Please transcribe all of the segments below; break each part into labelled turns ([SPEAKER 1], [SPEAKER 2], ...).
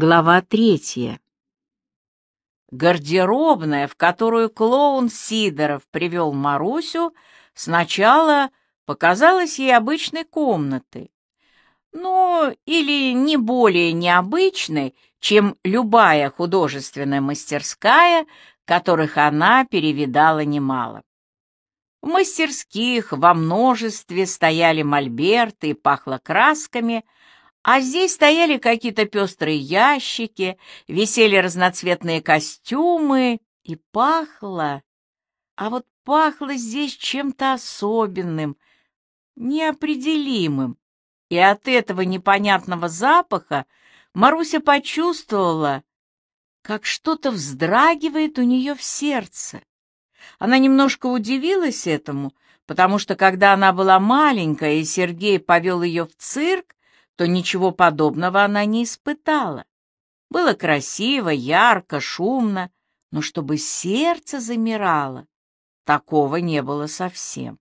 [SPEAKER 1] Глава третья. Гардеробная, в которую клоун Сидоров привел Марусю, сначала показалась ей обычной комнатой. Ну, или не более необычной, чем любая художественная мастерская, которых она перевидала немало. В мастерских во множестве стояли мольберты и пахло красками — а здесь стояли какие-то пестрые ящики, висели разноцветные костюмы, и пахло. А вот пахло здесь чем-то особенным, неопределимым. И от этого непонятного запаха Маруся почувствовала, как что-то вздрагивает у нее в сердце. Она немножко удивилась этому, потому что, когда она была маленькая, и Сергей повел ее в цирк, то ничего подобного она не испытала. Было красиво, ярко, шумно, но чтобы сердце замирало, такого не было совсем.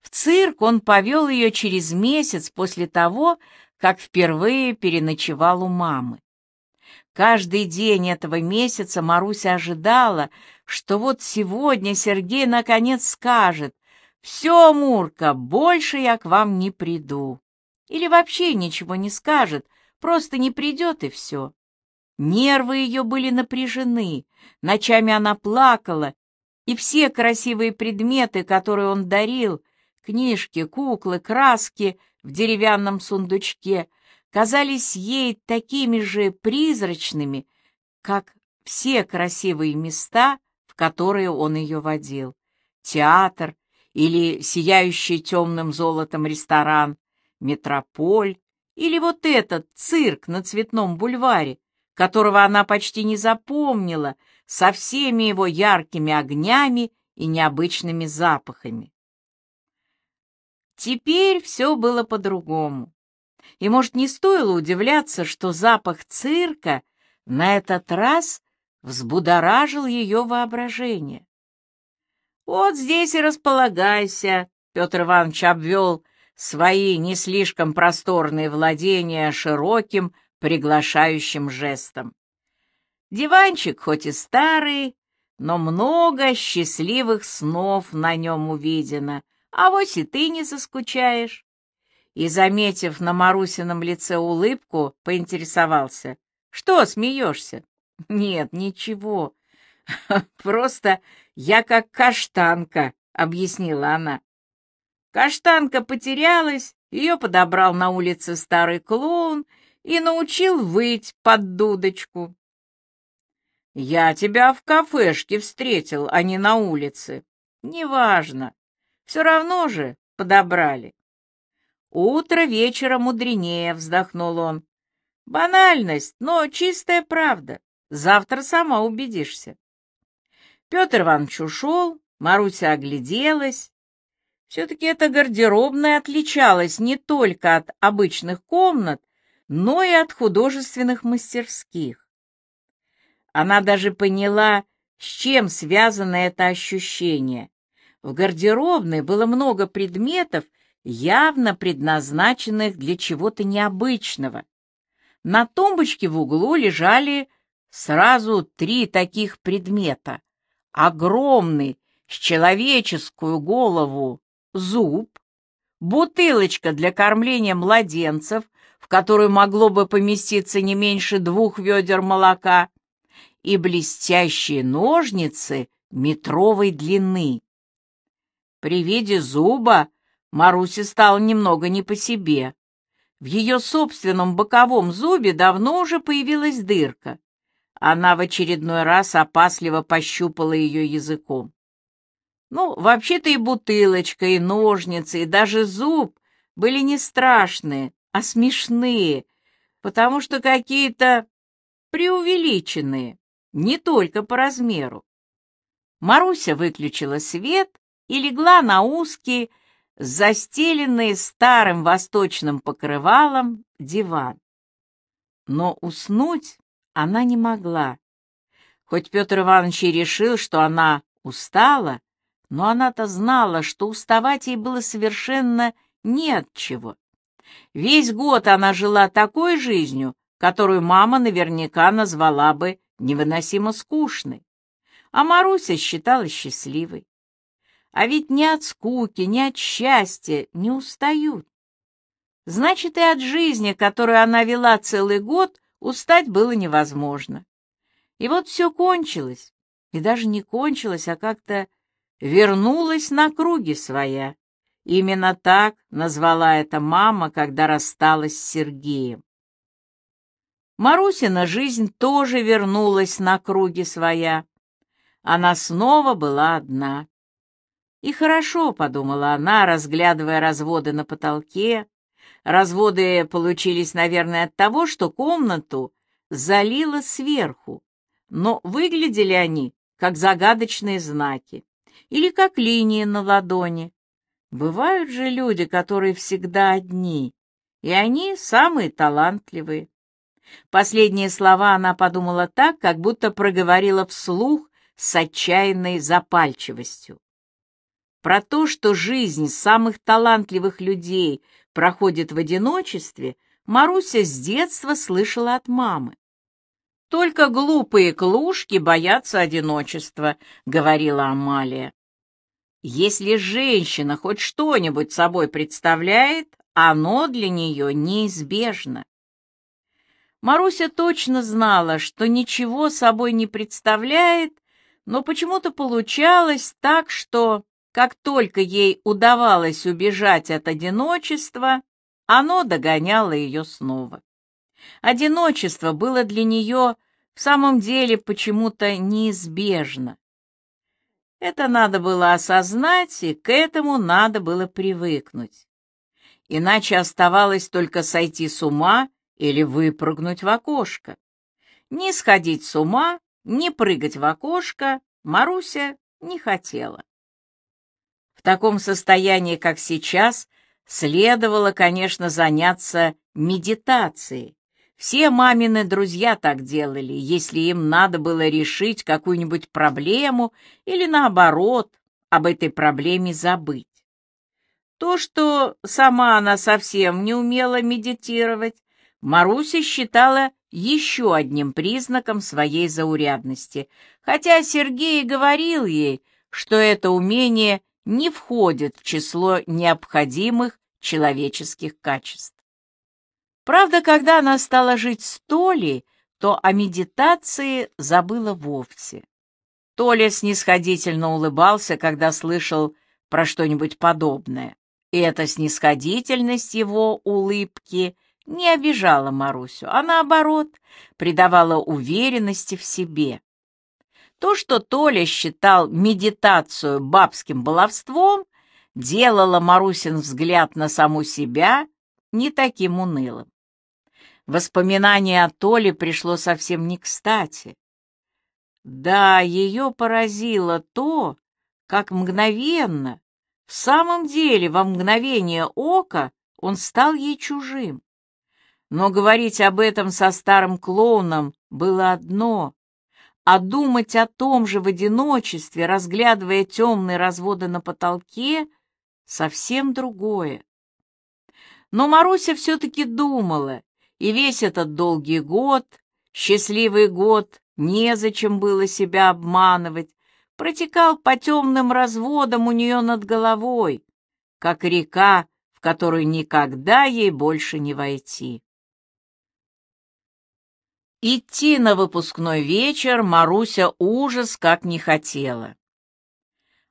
[SPEAKER 1] В цирк он повел ее через месяц после того, как впервые переночевал у мамы. Каждый день этого месяца Маруся ожидала, что вот сегодня Сергей наконец скажет «Все, Мурка, больше я к вам не приду». Или вообще ничего не скажет, просто не придет и все. Нервы ее были напряжены, ночами она плакала, и все красивые предметы, которые он дарил, книжки, куклы, краски в деревянном сундучке, казались ей такими же призрачными, как все красивые места, в которые он ее водил. Театр или сияющий темным золотом ресторан, метрополь или вот этот цирк на Цветном бульваре, которого она почти не запомнила, со всеми его яркими огнями и необычными запахами. Теперь все было по-другому. И, может, не стоило удивляться, что запах цирка на этот раз взбудоражил ее воображение. «Вот здесь и располагайся», — Петр Иванович обвел свои не слишком просторные владения широким, приглашающим жестом. Диванчик хоть и старый, но много счастливых снов на нем увидено, а вось и ты не заскучаешь. И, заметив на Марусином лице улыбку, поинтересовался. «Что смеешься?» «Нет, ничего. Просто я как каштанка», — объяснила она. Каштанка потерялась, ее подобрал на улице старый клоун и научил выть под дудочку. «Я тебя в кафешке встретил, а не на улице. Неважно. Все равно же подобрали». «Утро вечера мудренее», — вздохнул он. «Банальность, но чистая правда. Завтра сама убедишься». Петр Иванович ушел, Маруся огляделась, все-таки эта гардеробная отличалась не только от обычных комнат, но и от художественных мастерских. Она даже поняла, с чем связано это ощущение. В гардеробной было много предметов, явно предназначенных для чего-то необычного. На тумбочке в углу лежали сразу три таких предмета. Огромный, с человеческую голову зуб, бутылочка для кормления младенцев, в которую могло бы поместиться не меньше двух ведер молока, и блестящие ножницы метровой длины. При виде зуба Марусе стало немного не по себе. В ее собственном боковом зубе давно уже появилась дырка. Она в очередной раз опасливо пощупала ее языком. Ну, вообще-то и бутылочка, и ножницы, и даже зуб были не страшные, а смешные, потому что какие-то преувеличенные, не только по размеру. Маруся выключила свет и легла на узкий, застеленный старым восточным покрывалом диван. Но уснуть она не могла. Хоть Петр Иванович и решил, что она устала, но она-то знала, что уставать ей было совершенно не от чего. Весь год она жила такой жизнью, которую мама наверняка назвала бы невыносимо скучной. А Маруся считалась счастливой. А ведь ни от скуки, ни от счастья не устают. Значит, и от жизни, которую она вела целый год, устать было невозможно. И вот все кончилось, и даже не кончилось, а как-то вернулась на круги своя. Именно так назвала это мама, когда рассталась с Сергеем. Марусина жизнь тоже вернулась на круги своя. Она снова была одна. И хорошо, — подумала она, разглядывая разводы на потолке. Разводы получились, наверное, от того, что комнату залило сверху, но выглядели они как загадочные знаки или как линии на ладони. Бывают же люди, которые всегда одни, и они самые талантливые. Последние слова она подумала так, как будто проговорила вслух с отчаянной запальчивостью. Про то, что жизнь самых талантливых людей проходит в одиночестве, Маруся с детства слышала от мамы. «Только глупые клушки боятся одиночества», — говорила Амалия. Если женщина хоть что-нибудь собой представляет, оно для нее неизбежно. Маруся точно знала, что ничего собой не представляет, но почему-то получалось так, что, как только ей удавалось убежать от одиночества, оно догоняло ее снова. Одиночество было для нее в самом деле почему-то неизбежно. Это надо было осознать, и к этому надо было привыкнуть. Иначе оставалось только сойти с ума или выпрыгнуть в окошко. Ни сходить с ума, ни прыгать в окошко Маруся не хотела. В таком состоянии, как сейчас, следовало, конечно, заняться медитацией, все мамины друзья так делали, если им надо было решить какую-нибудь проблему или, наоборот, об этой проблеме забыть. То, что сама она совсем не умела медитировать, Маруся считала еще одним признаком своей заурядности, хотя Сергей говорил ей, что это умение не входит в число необходимых человеческих качеств. Правда, когда она стала жить с Толей, то о медитации забыла вовсе. Толя снисходительно улыбался, когда слышал про что-нибудь подобное. И эта снисходительность его улыбки не обижала Марусю, а наоборот, придавала уверенности в себе. То, что Толя считал медитацию бабским баловством, делало Марусин взгляд на саму себя не таким унылым. Воспоминание о Толе пришло совсем не кстати. Да, ее поразило то, как мгновенно, в самом деле во мгновение ока он стал ей чужим. Но говорить об этом со старым клоуном было одно, а думать о том же в одиночестве, разглядывая темные разводы на потолке, совсем другое. Но Маруся все-таки думала, и весь этот долгий год, счастливый год, незачем было себя обманывать, протекал по темным разводам у нее над головой, как река, в которую никогда ей больше не войти. Идти на выпускной вечер Маруся ужас как не хотела.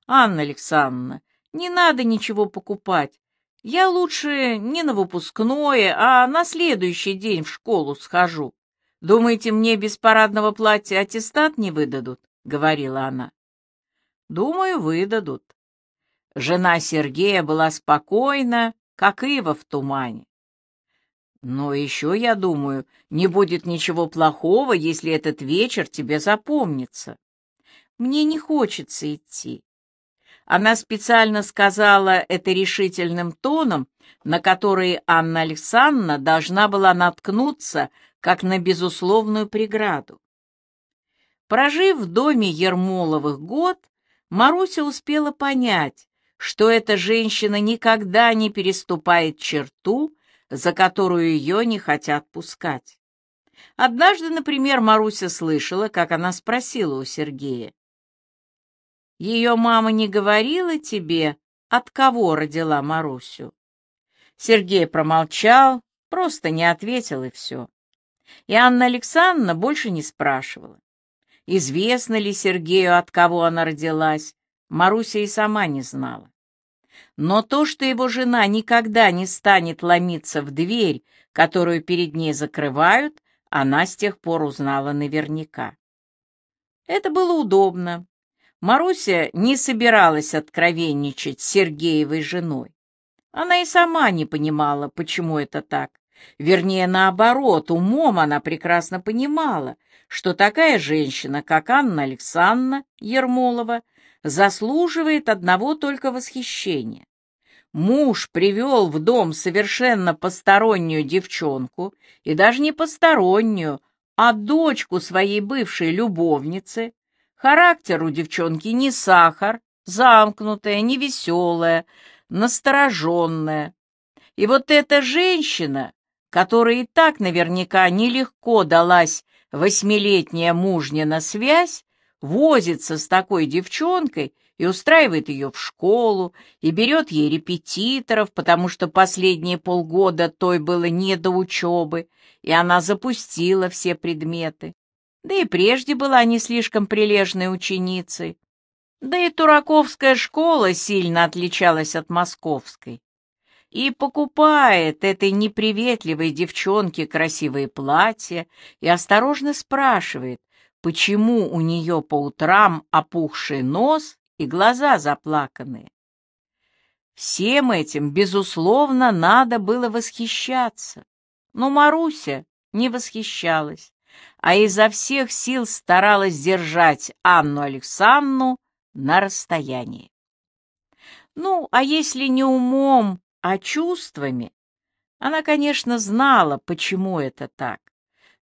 [SPEAKER 1] «Анна Александровна, не надо ничего покупать. Я лучше не на выпускное, а на следующий день в школу схожу. Думаете, мне без парадного платья аттестат не выдадут? — говорила она. Думаю, выдадут. Жена Сергея была спокойна, как ива в тумане. Но еще, я думаю, не будет ничего плохого, если этот вечер тебе запомнится. Мне не хочется идти. Она специально сказала это решительным тоном, на который Анна Александровна должна была наткнуться, как на безусловную преграду. Прожив в доме Ермоловых год, Маруся успела понять, что эта женщина никогда не переступает черту, за которую ее не хотят пускать. Однажды, например, Маруся слышала, как она спросила у Сергея. «Ее мама не говорила тебе, от кого родила Марусю?» Сергей промолчал, просто не ответил и все. И Анна Александровна больше не спрашивала. Известно ли Сергею, от кого она родилась, Маруся и сама не знала. Но то, что его жена никогда не станет ломиться в дверь, которую перед ней закрывают, она с тех пор узнала наверняка. Это было удобно. Маруся не собиралась откровенничать с Сергеевой женой. Она и сама не понимала, почему это так. Вернее, наоборот, умом она прекрасно понимала, что такая женщина, как Анна Александровна Ермолова, заслуживает одного только восхищения. Муж привел в дом совершенно постороннюю девчонку, и даже не постороннюю, а дочку своей бывшей любовницы. Характер у девчонки не сахар, замкнутая, невеселая, настороженная. И вот эта женщина, которая и так наверняка нелегко далась восьмилетняя мужнина связь, возится с такой девчонкой и устраивает ее в школу, и берет ей репетиторов, потому что последние полгода той было не до учебы, и она запустила все предметы. Да и прежде была не слишком прилежной ученицей. Да и Тураковская школа сильно отличалась от московской. И покупает этой неприветливой девчонке красивые платья и осторожно спрашивает, почему у нее по утрам опухший нос и глаза заплаканные. Всем этим, безусловно, надо было восхищаться. Но Маруся не восхищалась, а изо всех сил старалась держать Анну Александровну на расстоянии. Ну, а если не умом, а чувствами, она, конечно, знала, почему это так.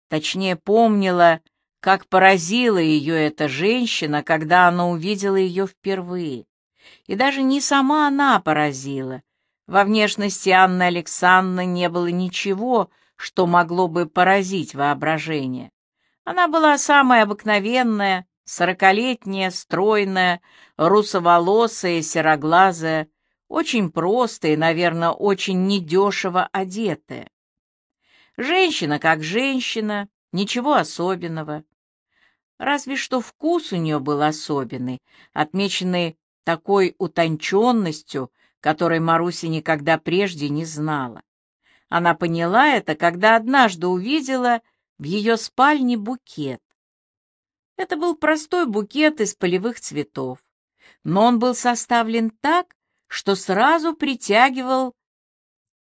[SPEAKER 1] Точнее, помнила, как поразила ее эта женщина, когда она увидела ее впервые. И даже не сама она поразила. Во внешности Анны Александровны не было ничего, что могло бы поразить воображение. Она была самая обыкновенная, сорокалетняя, стройная, русоволосая, сероглазая, очень простая и, наверное, очень недешево одетая. Женщина как женщина, ничего особенного. Разве что вкус у нее был особенный, отмеченный такой утонченностью, которой Маруся никогда прежде не знала. Она поняла это, когда однажды увидела в ее спальне букет. Это был простой букет из полевых цветов, но он был составлен так, что сразу притягивал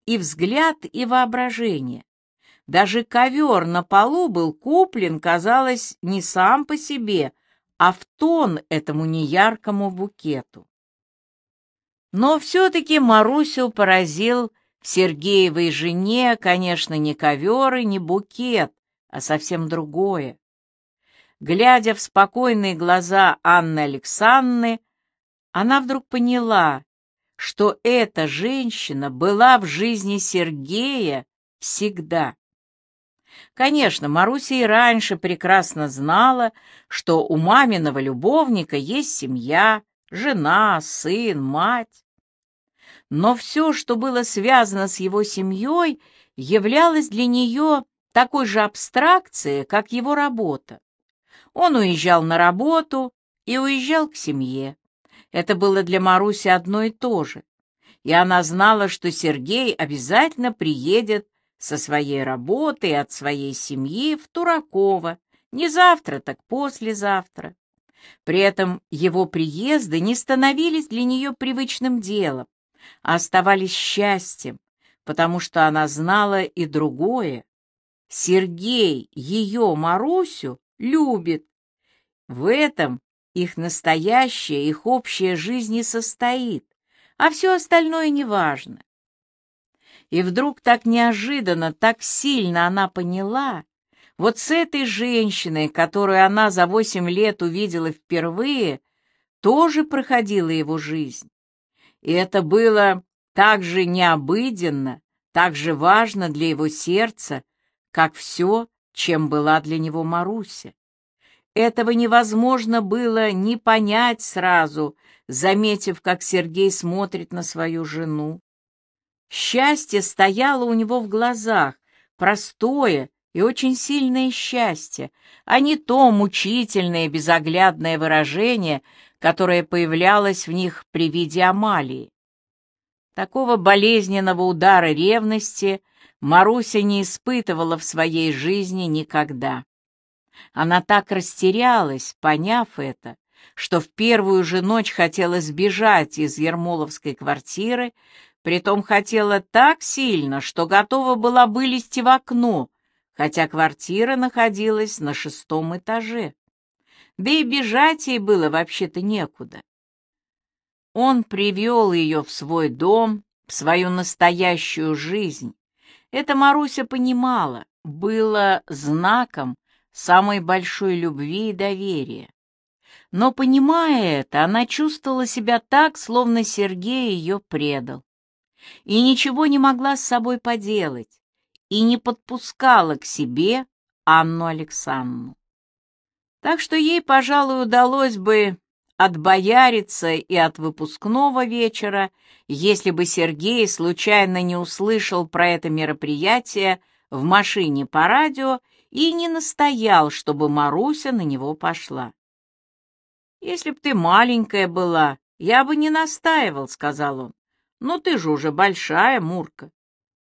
[SPEAKER 1] и взгляд, и воображение. Даже ковер на полу был куплен, казалось, не сам по себе, а в тон этому неяркому букету. Но все-таки Марусю поразил Сергеевой жене, конечно, не ковер и не букет, а совсем другое. Глядя в спокойные глаза Анны Александры, она вдруг поняла, что эта женщина была в жизни Сергея всегда. Конечно, Маруся и раньше прекрасно знала, что у маминого любовника есть семья, жена, сын, мать. Но все, что было связано с его семьей, являлось для нее такой же абстракцией, как его работа. Он уезжал на работу и уезжал к семье. Это было для Маруси одно и то же. И она знала, что Сергей обязательно приедет со своей работы и от своей семьи в Тураково, не завтра, так послезавтра. При этом его приезды не становились для нее привычным делом, а оставались счастьем, потому что она знала и другое. Сергей ее, Марусю, любит. В этом их настоящая, их общая жизнь и состоит, а все остальное неважно. И вдруг так неожиданно, так сильно она поняла, вот с этой женщиной, которую она за восемь лет увидела впервые, тоже проходила его жизнь. И это было так же необыденно, так же важно для его сердца, как все чем была для него Маруся. Этого невозможно было не понять сразу, заметив, как Сергей смотрит на свою жену. Счастье стояло у него в глазах, простое и очень сильное счастье, а не то мучительное безоглядное выражение, которое появлялось в них при виде Амалии. Такого болезненного удара ревности Маруся не испытывала в своей жизни никогда. Она так растерялась, поняв это, что в первую же ночь хотела сбежать из Ермоловской квартиры, притом хотела так сильно, что готова была вылезти в окно, хотя квартира находилась на шестом этаже. Да и бежать ей было вообще-то некуда. Он привел ее в свой дом, в свою настоящую жизнь. Это Маруся понимала, было знаком самой большой любви и доверия. Но, понимая это, она чувствовала себя так, словно Сергей ее предал. И ничего не могла с собой поделать, и не подпускала к себе Анну Александровну. Так что ей, пожалуй, удалось бы отбояриться и от выпускного вечера, если бы Сергей случайно не услышал про это мероприятие в машине по радио и не настоял, чтобы Маруся на него пошла. «Если б ты маленькая была, я бы не настаивал», — сказал он. «Но ты же уже большая, Мурка.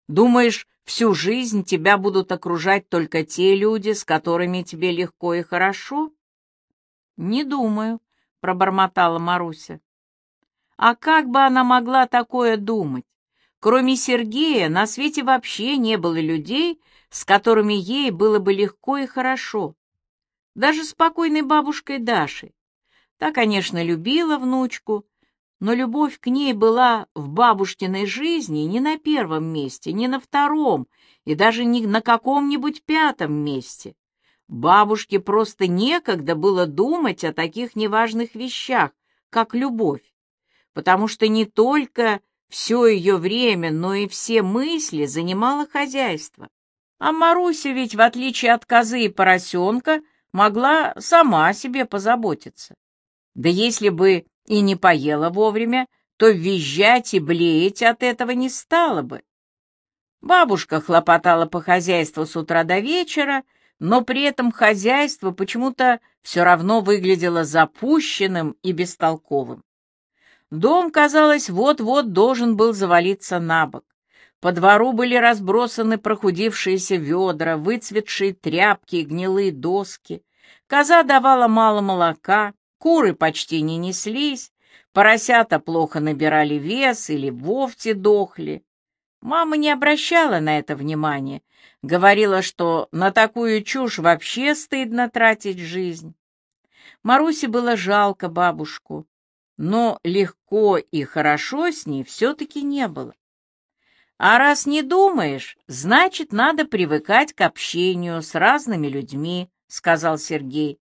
[SPEAKER 1] Думаешь, всю жизнь тебя будут окружать только те люди, с которыми тебе легко и хорошо?» «Не думаю», — пробормотала Маруся. А как бы она могла такое думать? Кроме Сергея на свете вообще не было людей, с которыми ей было бы легко и хорошо. Даже спокойной бабушкой Дашей. Та, конечно, любила внучку, но любовь к ней была в бабушкиной жизни не на первом месте, не на втором и даже не на каком-нибудь пятом месте. Бабушке просто некогда было думать о таких неважных вещах, как любовь, потому что не только все ее время, но и все мысли занимало хозяйство. А Маруся ведь, в отличие от козы и поросенка, могла сама себе позаботиться. Да если бы и не поела вовремя, то визжать и блеять от этого не стало бы. Бабушка хлопотала по хозяйству с утра до вечера, но при этом хозяйство почему-то все равно выглядело запущенным и бестолковым. Дом, казалось, вот-вот должен был завалиться на бок. По двору были разбросаны прохудившиеся ведра, выцветшие тряпки и гнилые доски. Коза давала мало молока, куры почти не неслись, поросята плохо набирали вес или вовсе дохли. Мама не обращала на это внимания, говорила, что на такую чушь вообще стыдно тратить жизнь. Марусе было жалко бабушку, но легко и хорошо с ней все-таки не было. А раз не думаешь, значит, надо привыкать к общению с разными людьми, сказал Сергей.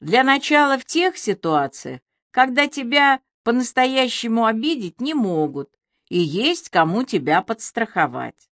[SPEAKER 1] Для начала в тех ситуациях, когда тебя по-настоящему обидеть не могут, и есть кому тебя подстраховать.